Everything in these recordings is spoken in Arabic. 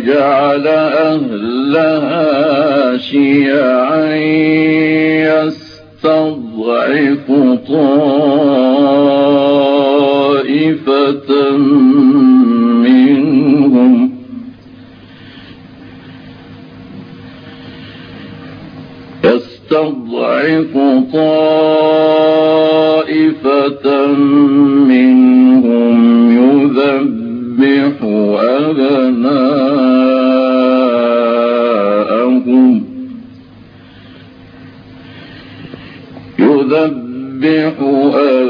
وجعل أهلها شيعا يستضعف طائفة منهم. يستضعف طائفة منهم يذبح أبناءهم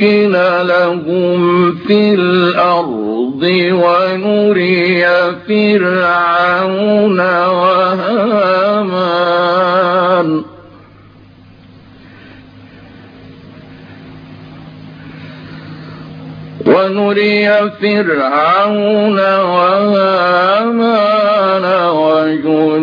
ونمكن لهم في الأرض ونري فرعون وهامان. ونري فرعون وهامان وجنودهما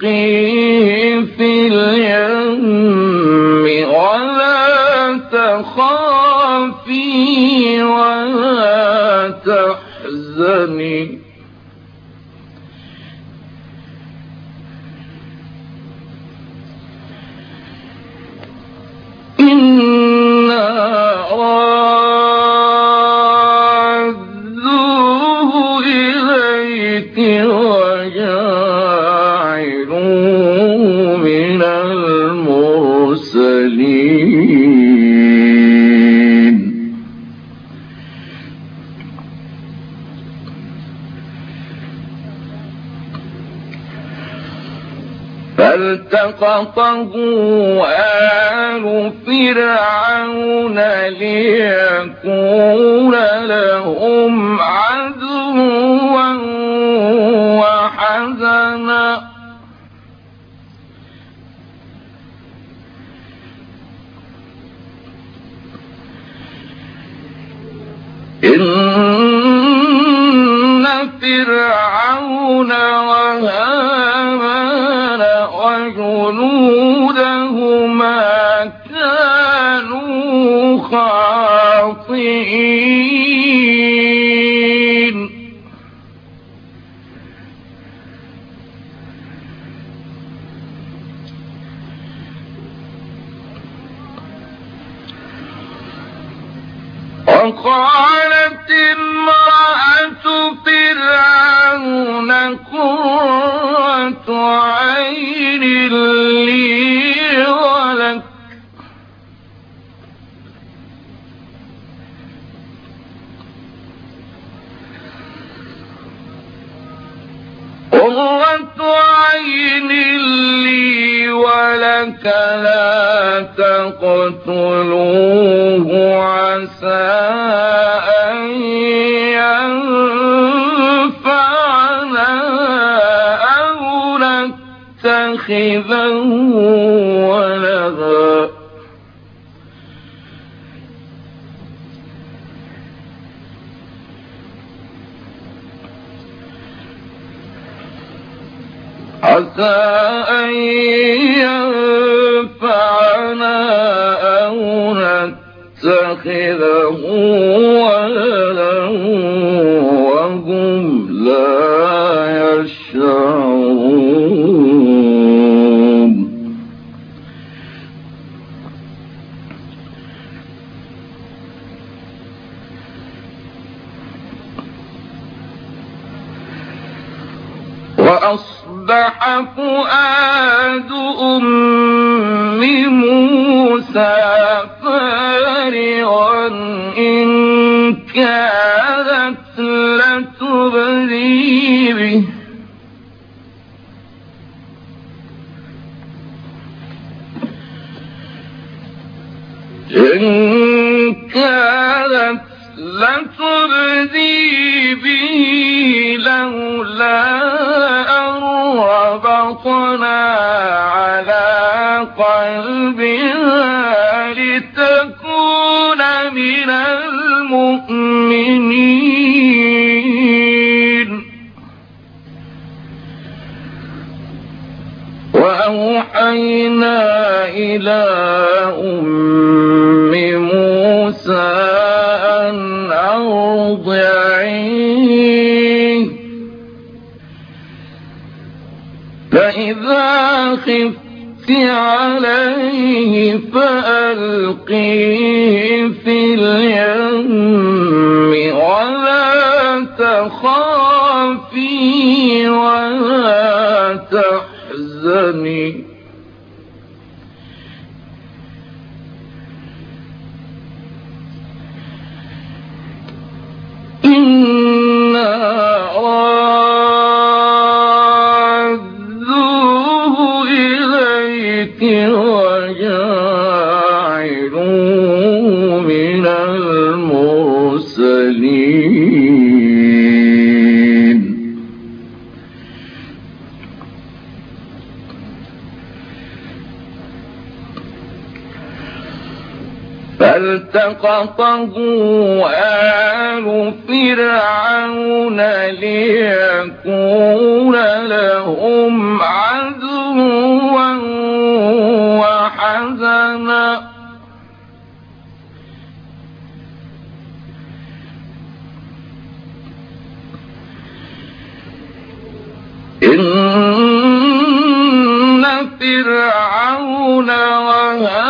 فألقيه في اليم ولا تخافي ولا تحزني. إنا فالتقطه آل فرعون ليكون لهم عدوا وحزنا. إن تقتلوه وأصبح فؤاد أم موسى فارغا إن كادت لتبدي به. إن كادت لتبدي به لولا لتكون من المؤمنين. وأوحينا إلى أم موسى أن أرضعيه. فإذا خفت عليه فألقيه في اليم ولا تخافي ولا تحزني. فالتقطه آل فرعون ليكون لهم عدوا وحزنا. إن فرعون وهامان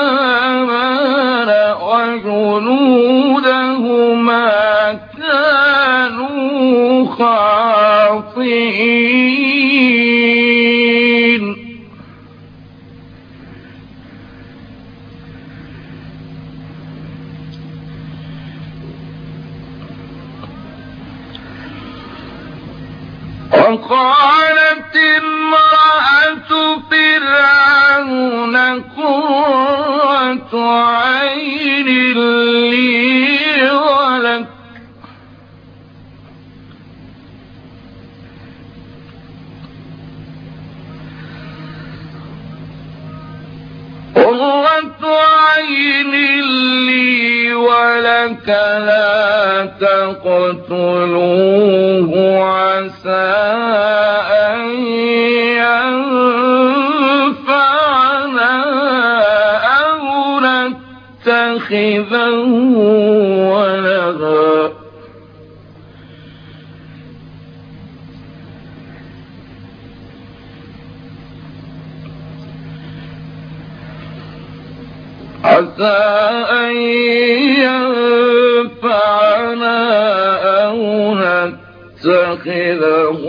عسى أن ينفعنا أو نتخذه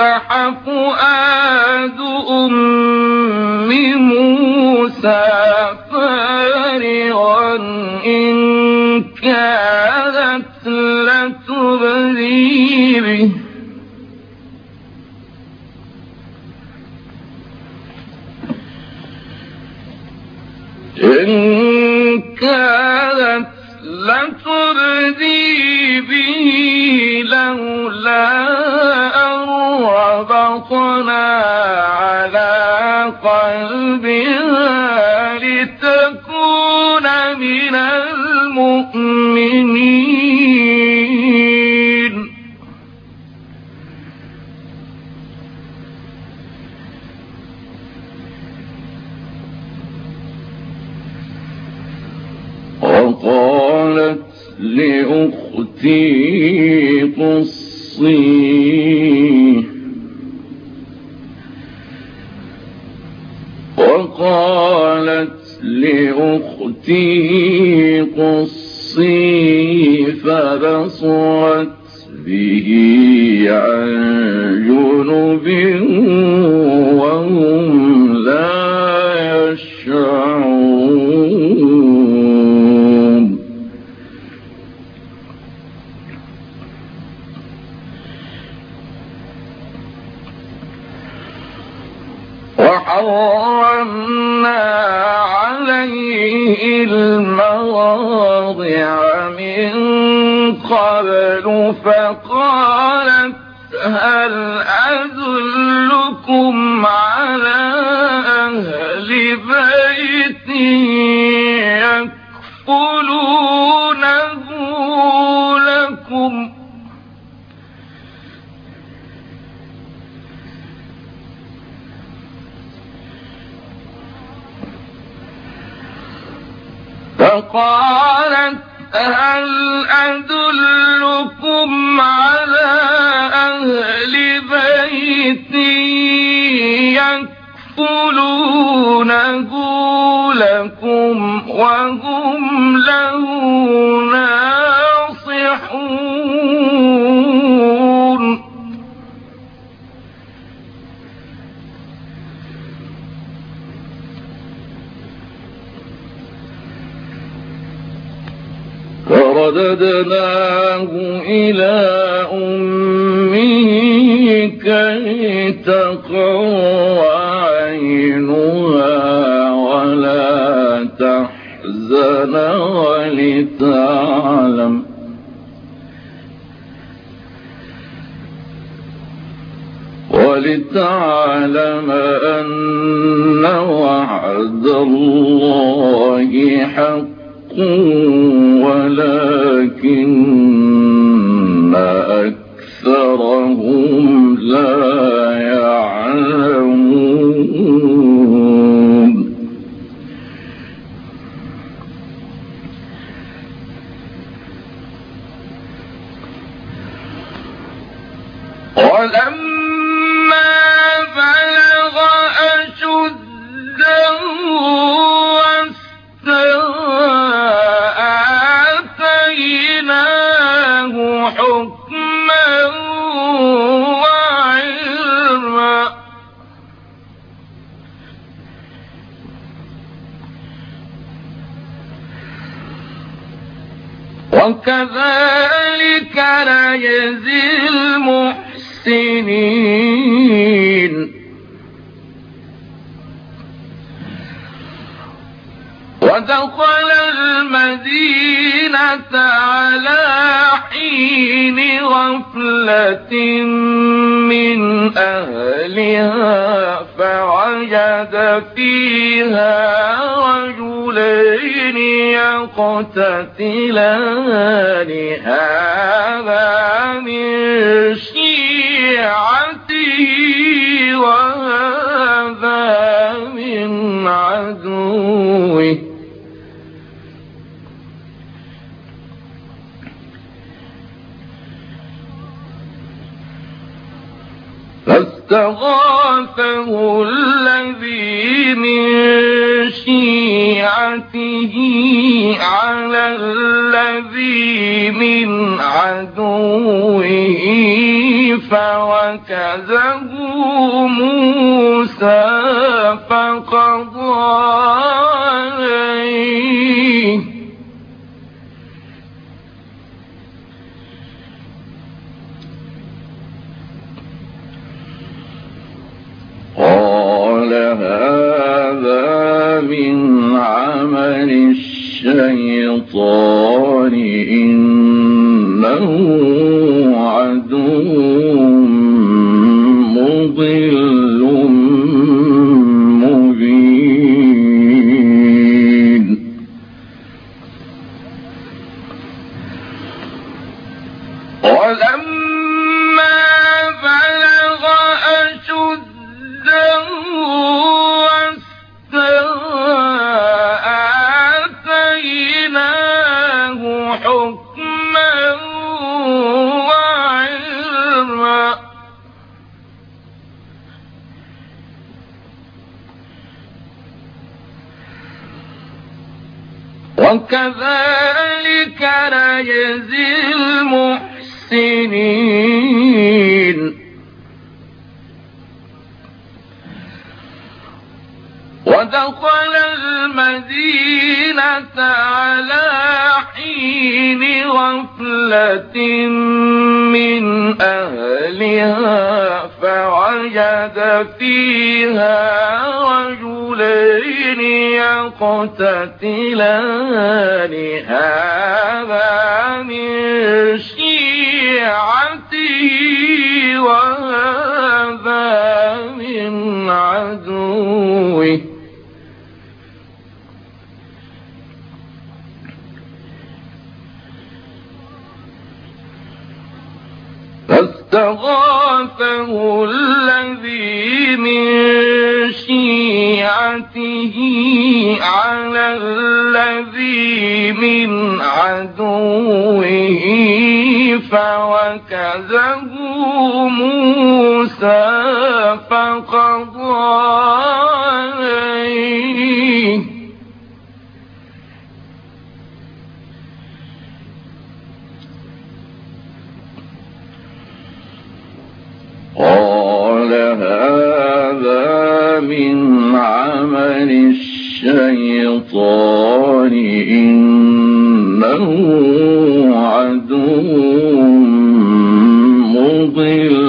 وأصبح فؤاد أم موسى فارغا إن كادت لتبدي به. إن قلبها لتكون من المؤمنين. أدلكم على أهل بيت يكفلونه لكم. فقالت هل أدلكم على أهل بيت يكفلونه لكم وهم له ناصحون. فرددناه إلى أمه كي تقر عينها ولا تحزن ولتعلم. ولتعلم أن وعد الله حق ولكن أكثرهم لا وكذلك نجزي المحسنين. ودخل المدينة على حين غفلة من أهلها فوجد فيها رجلين يقتتلان هذا من شيعته. وهذا فاستغاثه الذي من شيعته على الذي من عدوه فوكزه موسى فقضى عليه. قال هذا من عمل الشيطان إنه عدو نجزي المحسنين. ودخل المدينة على حين غفلة من أهلها فوجد فيها رجلين يقتتلان. هذا من شيعته وهذا من عدوه فاستغاثه الذي من شيعته على الذي من عدوه فوكزه موسى فقضى عليه. قال هذا من عمل الشيطان إنه عدو مضل.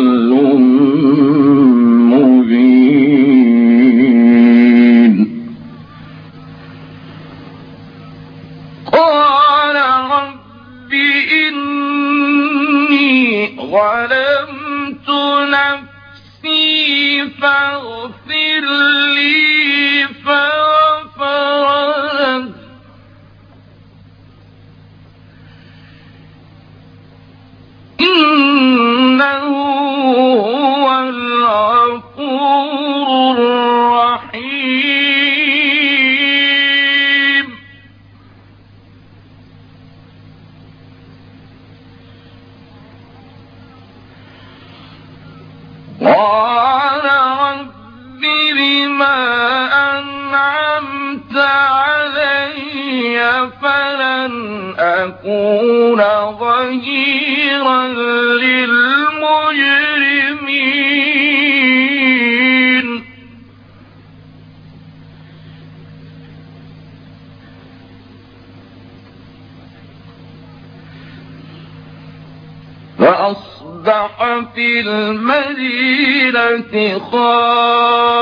في المدينة خائفا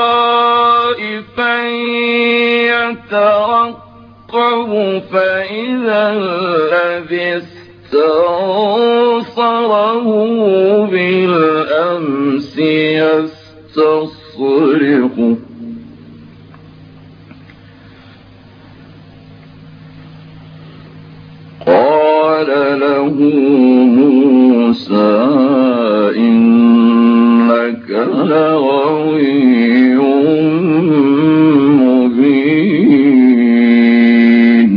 يترقب فإذا الذي استنصره بالأمس يستصرخه قال له موسى لغوي مبين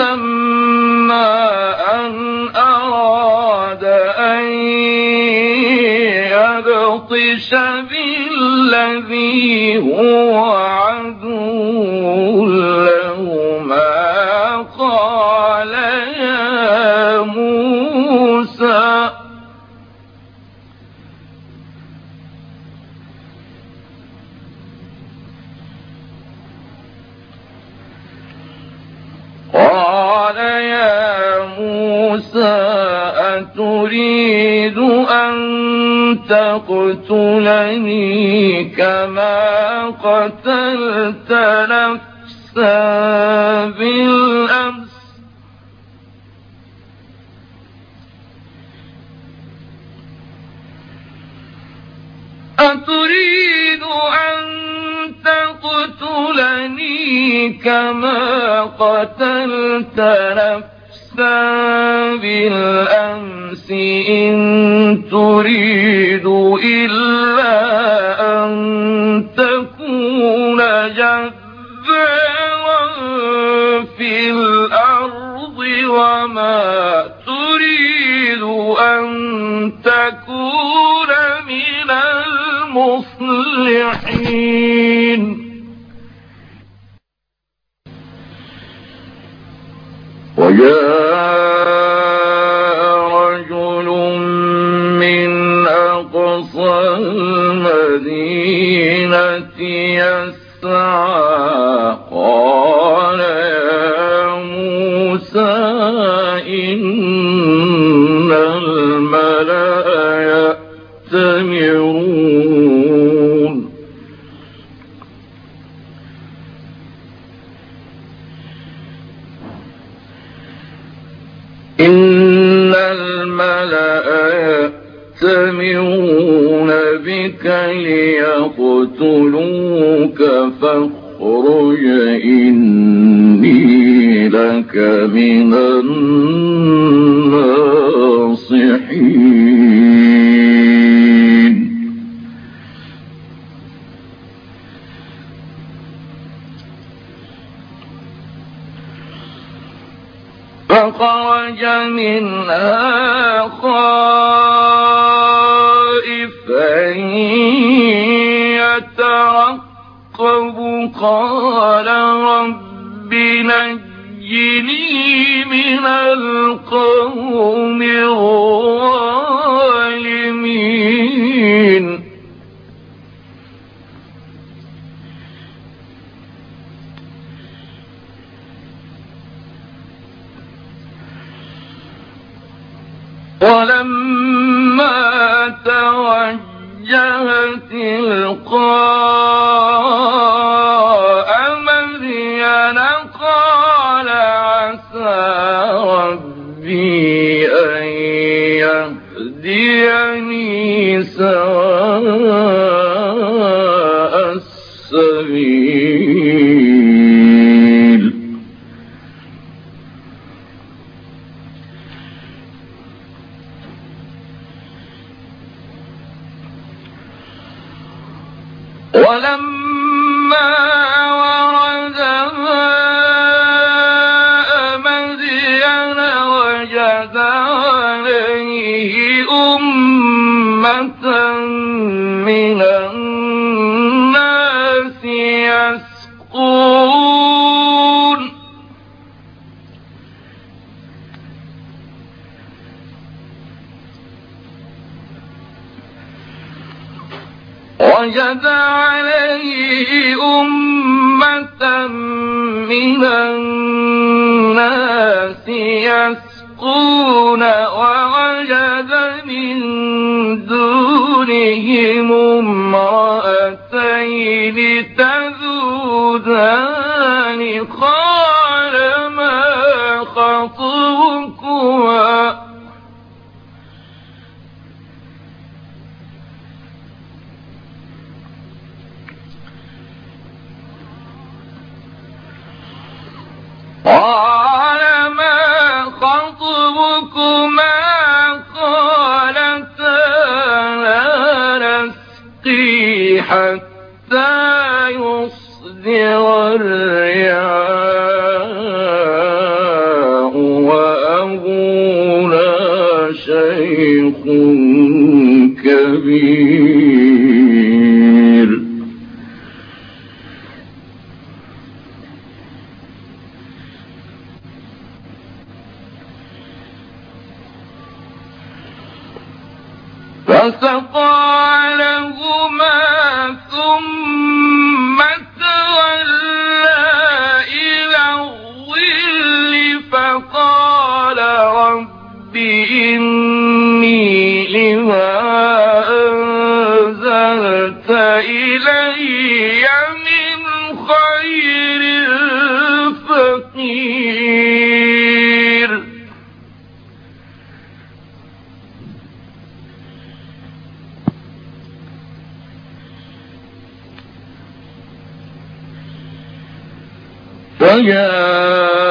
فلما أن أراد أن يبطش بالذي هو عدو موسى أتريد أن تقتلني كما قتلت نفسا بالأمس. أتريد أن تقتلني كما قتلت نفسا بالأمس إن تريد إلا أن تكون جبارا في الأرض وما تريد أن تكون من المصلحين المدينة ليقتلوك فاخرج إني لك من الناصحين. فخرج منها قال رب نجني من القوم الظالمين وجد عليه أمة من الناس يسقون ووجد من دونهم امرأتين تذودان حتى يصدر الرعاء وأبونا شيخ كبير. فسقى ثم تولى إلى الظل فقال رب إني لما أنزلت إلي فجاءته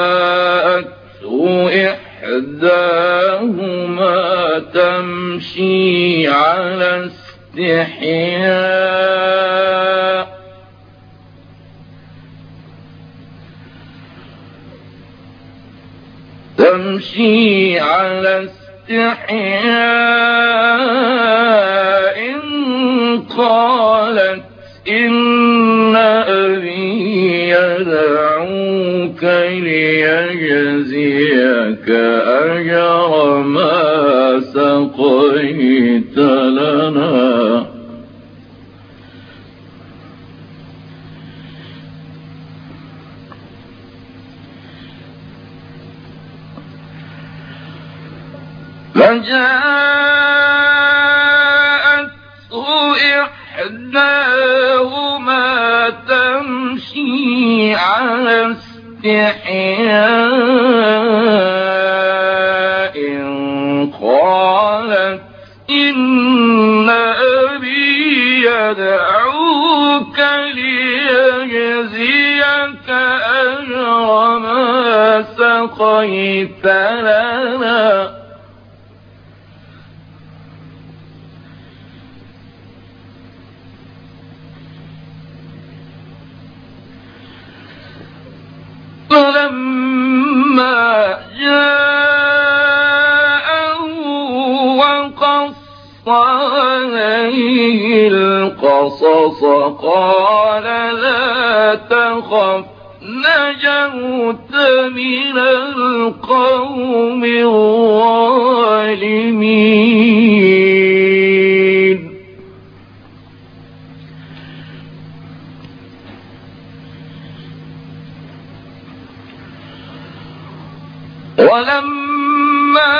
إحداهما تمشي على استحياء. تمشي على استحياء. قالت إن سقيت لنا فجاءته إحداهما تمشي على استحياء. يدعوك ليجزيك أجر ما سقيت لنا. فلما جاءه وقص عليه القصص قال لا تخف نجوت من القوم الظالمين. ولما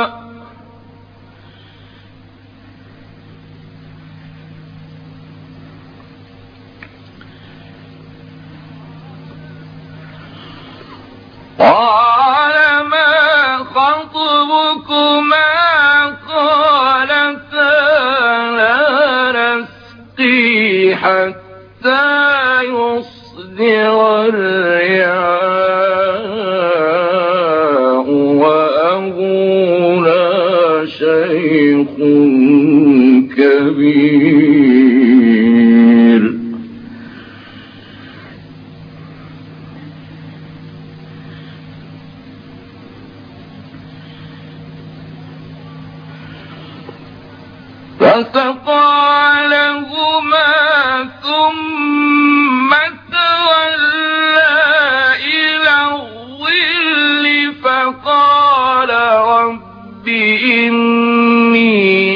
فسقى لهما ثم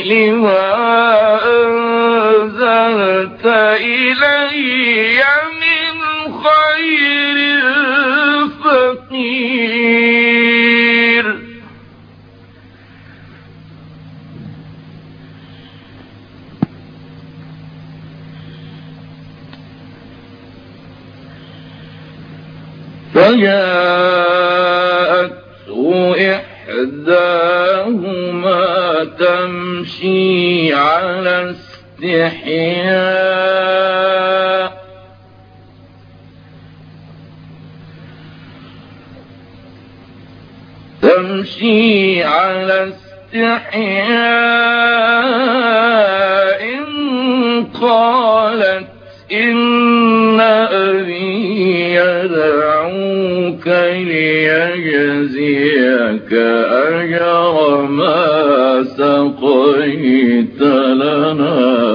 لما أنزلت إلي من خير فقير. فجاءته استحياء تمشي على استحياء. قالت إن أبي يدعوك ليجزيك أجر ما سقيت لنا.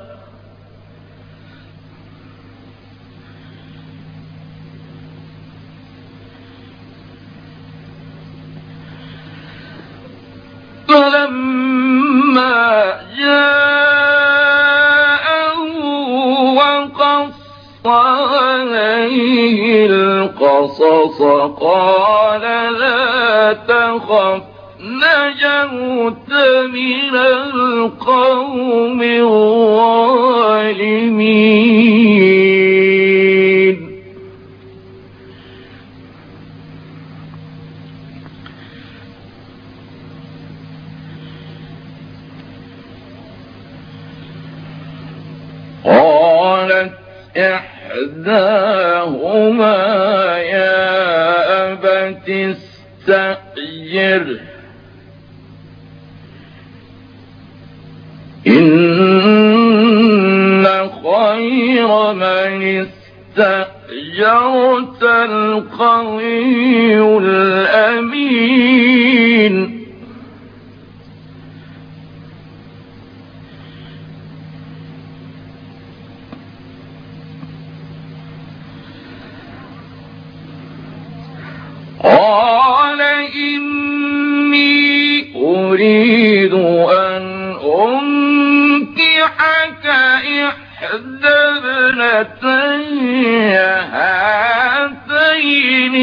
عليه القصص قال لا تخف نجوت من القوم الظالمين. قالت إحداهما يا أبت استأجره إن خير من استأجرت القوي الأمين. ابنتي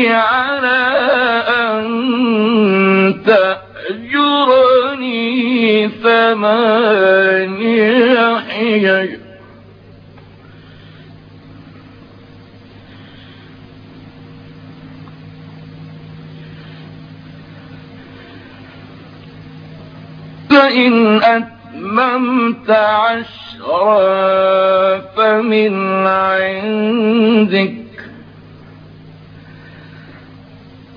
على أن تأجرني ثماني حجج. فإن أتممت عشرا فمن عندك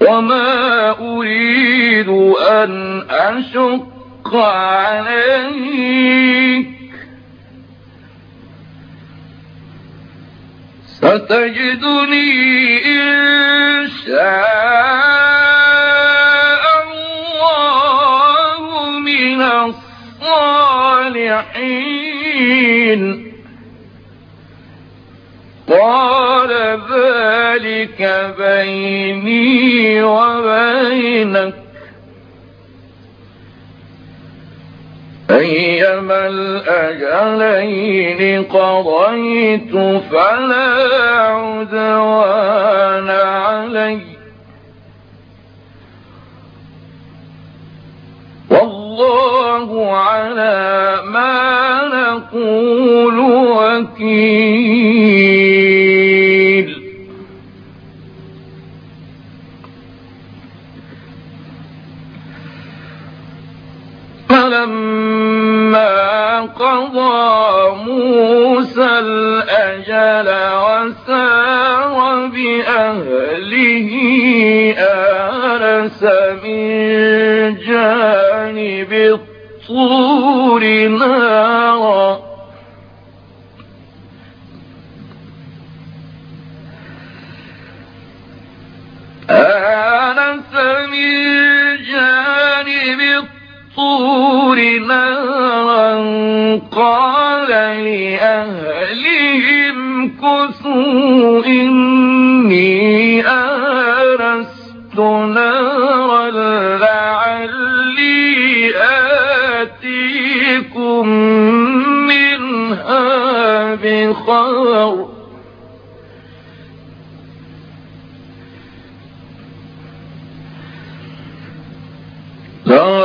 وما أريد أن أشق عليك. ستجدني إن شاء سنين قال ذلك بيني وبينك. أيما الأجلين قضيت فلا عدوان علي. والله على ما نقول وكيل. فلما قضى موسى الأجل وسار بأهله آنس من جانب الطور نارا. قال لأهلهم كثوا إني آنست نارا لعلي آتيكم منها بخبر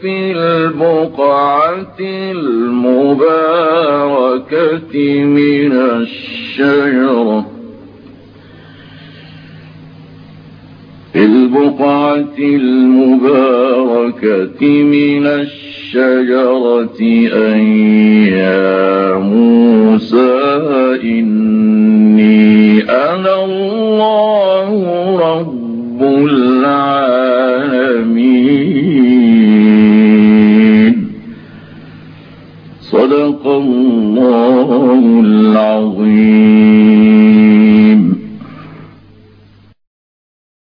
في البقعة المباركة من الشجرة. في البقعة المباركة من الشجرة أن يا موسى إني أنا الله رب العالمين. صدق الله العظيم.